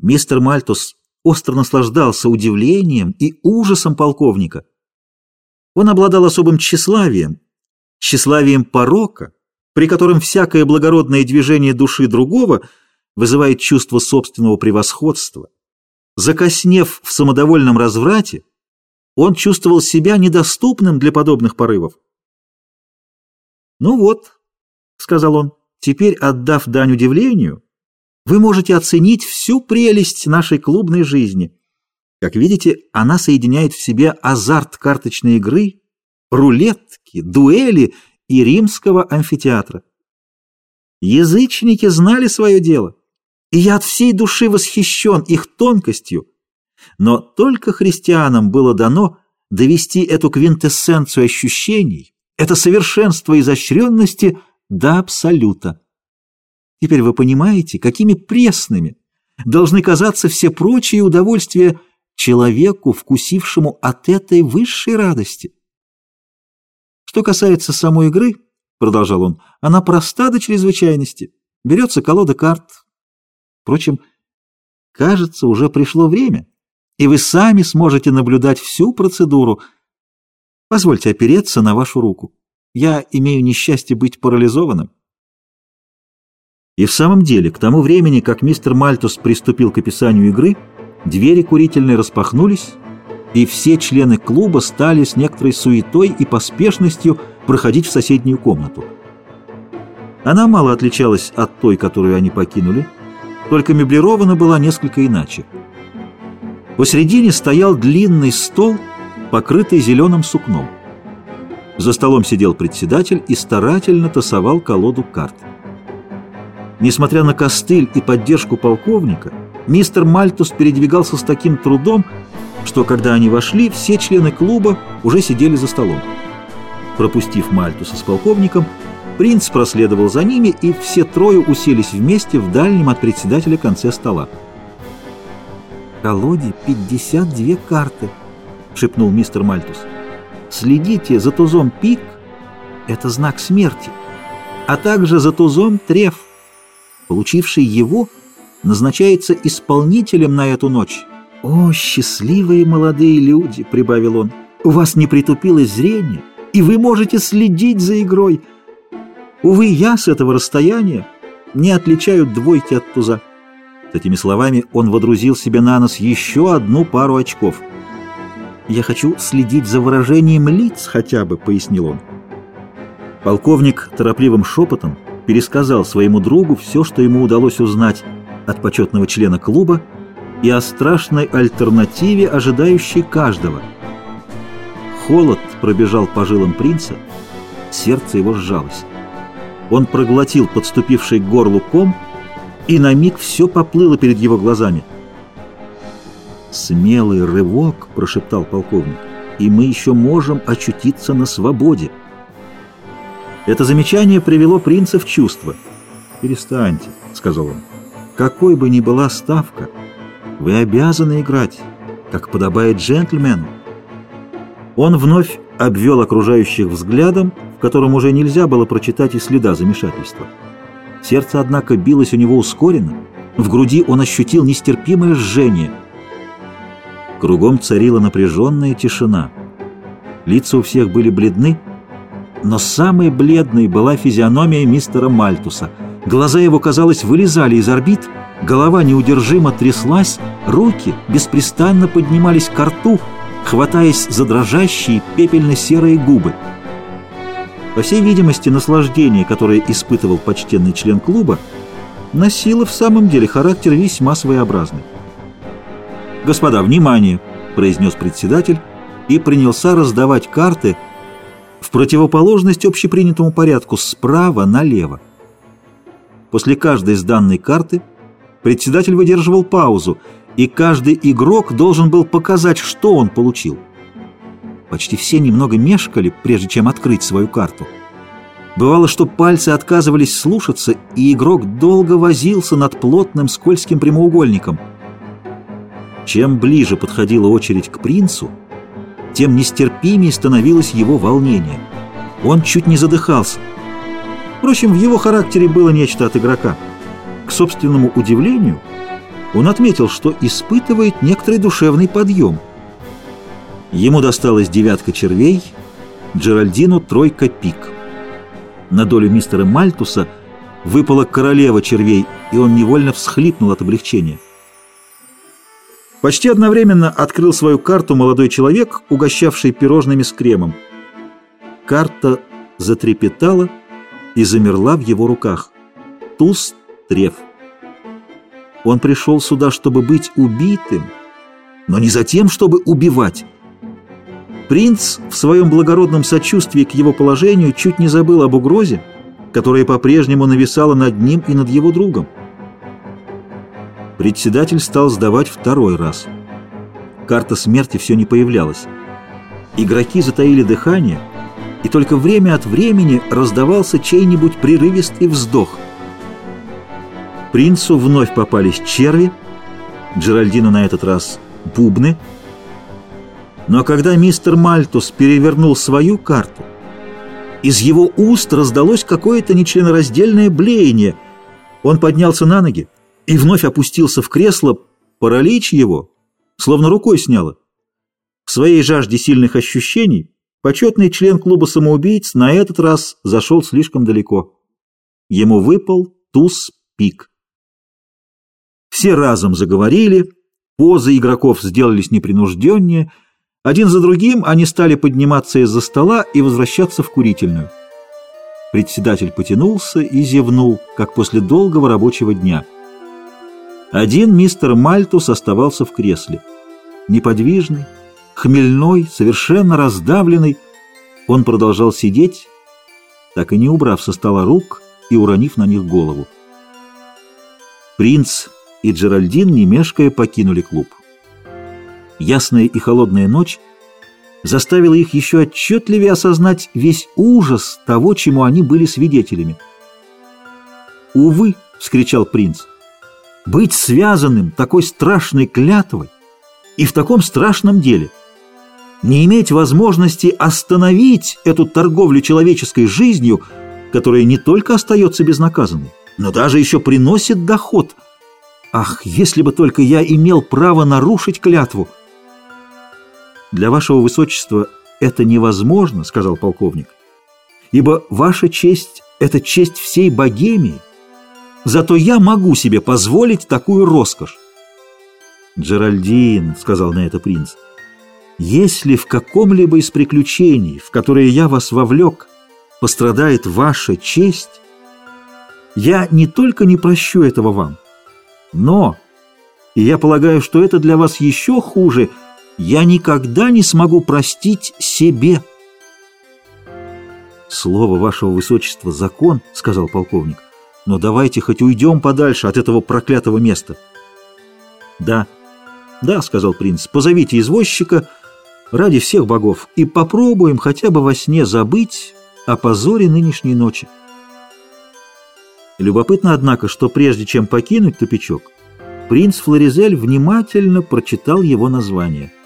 Мистер Мальтус остро наслаждался удивлением и ужасом полковника. Он обладал особым тщеславием, тщеславием порока, при котором всякое благородное движение души другого вызывает чувство собственного превосходства. Закоснев в самодовольном разврате, он чувствовал себя недоступным для подобных порывов. «Ну вот», — сказал он, — «теперь, отдав дань удивлению, вы можете оценить всю прелесть нашей клубной жизни. Как видите, она соединяет в себе азарт карточной игры, рулетки, дуэли и римского амфитеатра. Язычники знали свое дело, и я от всей души восхищен их тонкостью, но только христианам было дано довести эту квинтэссенцию ощущений, это совершенство изощренности до абсолюта. Теперь вы понимаете, какими пресными должны казаться все прочие удовольствия человеку, вкусившему от этой высшей радости. Что касается самой игры, продолжал он, она проста до чрезвычайности. Берется колода карт. Впрочем, кажется, уже пришло время, и вы сами сможете наблюдать всю процедуру. Позвольте опереться на вашу руку. Я имею несчастье быть парализованным. И в самом деле, к тому времени, как мистер Мальтус приступил к описанию игры, двери курительной распахнулись, и все члены клуба стали с некоторой суетой и поспешностью проходить в соседнюю комнату. Она мало отличалась от той, которую они покинули, только меблирована была несколько иначе. Посередине стоял длинный стол, покрытый зеленым сукном. За столом сидел председатель и старательно тасовал колоду карт. Несмотря на костыль и поддержку полковника, мистер Мальтус передвигался с таким трудом, что когда они вошли, все члены клуба уже сидели за столом. Пропустив Мальтуса с полковником, принц проследовал за ними, и все трое уселись вместе в дальнем от председателя конце стола. «В колоде 52 карты», — шепнул мистер Мальтус. «Следите за тузом пик — это знак смерти, а также за тузом треф» получивший его, назначается исполнителем на эту ночь. «О, счастливые молодые люди!» — прибавил он. «У вас не притупилось зрение, и вы можете следить за игрой. Увы, я с этого расстояния не отличаю двойки от туза». С этими словами он водрузил себе на нос еще одну пару очков. «Я хочу следить за выражением лиц хотя бы», — пояснил он. Полковник торопливым шепотом пересказал своему другу все, что ему удалось узнать от почетного члена клуба и о страшной альтернативе, ожидающей каждого. Холод пробежал по жилам принца, сердце его сжалось. Он проглотил подступивший к горлу ком, и на миг все поплыло перед его глазами. «Смелый рывок», — прошептал полковник, — «и мы еще можем очутиться на свободе». Это замечание привело принца в чувство. «Перестаньте», — сказал он. «Какой бы ни была ставка, вы обязаны играть, как подобает джентльмену». Он вновь обвел окружающих взглядом, в котором уже нельзя было прочитать и следа замешательства. Сердце, однако, билось у него ускоренно. В груди он ощутил нестерпимое жжение. Кругом царила напряженная тишина. Лица у всех были бледны, но самой бледной была физиономия мистера Мальтуса. Глаза его, казалось, вылезали из орбит, голова неудержимо тряслась, руки беспрестанно поднимались к рту, хватаясь за дрожащие пепельно-серые губы. По всей видимости, наслаждение, которое испытывал почтенный член клуба, носило в самом деле характер весьма своеобразный. «Господа, внимание!» – произнес председатель и принялся раздавать карты – в противоположность общепринятому порядку справа налево. После каждой сданной карты председатель выдерживал паузу, и каждый игрок должен был показать, что он получил. Почти все немного мешкали, прежде чем открыть свою карту. Бывало, что пальцы отказывались слушаться, и игрок долго возился над плотным скользким прямоугольником. Чем ближе подходила очередь к принцу, тем нестерпимее становилось его волнение. Он чуть не задыхался. Впрочем, в его характере было нечто от игрока. К собственному удивлению, он отметил, что испытывает некоторый душевный подъем. Ему досталась девятка червей, Джеральдину тройка пик. На долю мистера Мальтуса выпала королева червей, и он невольно всхлипнул от облегчения. Почти одновременно открыл свою карту молодой человек, угощавший пирожными с кремом. Карта затрепетала и замерла в его руках. Туз треф. Он пришел сюда, чтобы быть убитым, но не за тем, чтобы убивать. Принц в своем благородном сочувствии к его положению чуть не забыл об угрозе, которая по-прежнему нависала над ним и над его другом. Председатель стал сдавать второй раз. Карта смерти все не появлялась. Игроки затаили дыхание, и только время от времени раздавался чей-нибудь прерывистый вздох. Принцу вновь попались черви, Джеральдину на этот раз бубны. Но когда мистер Мальтус перевернул свою карту, из его уст раздалось какое-то нечленораздельное блеяние. Он поднялся на ноги и вновь опустился в кресло, паралич его, словно рукой сняло. В своей жажде сильных ощущений почетный член клуба самоубийц на этот раз зашел слишком далеко. Ему выпал туз-пик. Все разом заговорили, позы игроков сделались непринужденнее, один за другим они стали подниматься из-за стола и возвращаться в курительную. Председатель потянулся и зевнул, как после долгого рабочего дня. Один мистер Мальтус оставался в кресле. Неподвижный, хмельной, совершенно раздавленный, он продолжал сидеть, так и не убрав со стола рук и уронив на них голову. Принц и Джеральдин, не мешкая, покинули клуб. Ясная и холодная ночь заставила их еще отчетливее осознать весь ужас того, чему они были свидетелями. «Увы!» — вскричал принц. «Быть связанным такой страшной клятвой и в таком страшном деле, не иметь возможности остановить эту торговлю человеческой жизнью, которая не только остается безнаказанной, но даже еще приносит доход. Ах, если бы только я имел право нарушить клятву!» «Для вашего высочества это невозможно», — сказал полковник, «ибо ваша честь — это честь всей богемии. Зато я могу себе позволить такую роскошь». «Джеральдин», — сказал на это принц, «если в каком-либо из приключений, в которые я вас вовлек, пострадает ваша честь, я не только не прощу этого вам, но, и я полагаю, что это для вас еще хуже — я никогда не смогу простить себе. «Слово вашего высочества — закон», — сказал полковник. «Но давайте хоть уйдем подальше от этого проклятого места». «Да, да», — сказал принц, — «позовите извозчика ради всех богов и попробуем хотя бы во сне забыть о позоре нынешней ночи». Любопытно, однако, что прежде чем покинуть тупичок, принц Флоризель внимательно прочитал его название —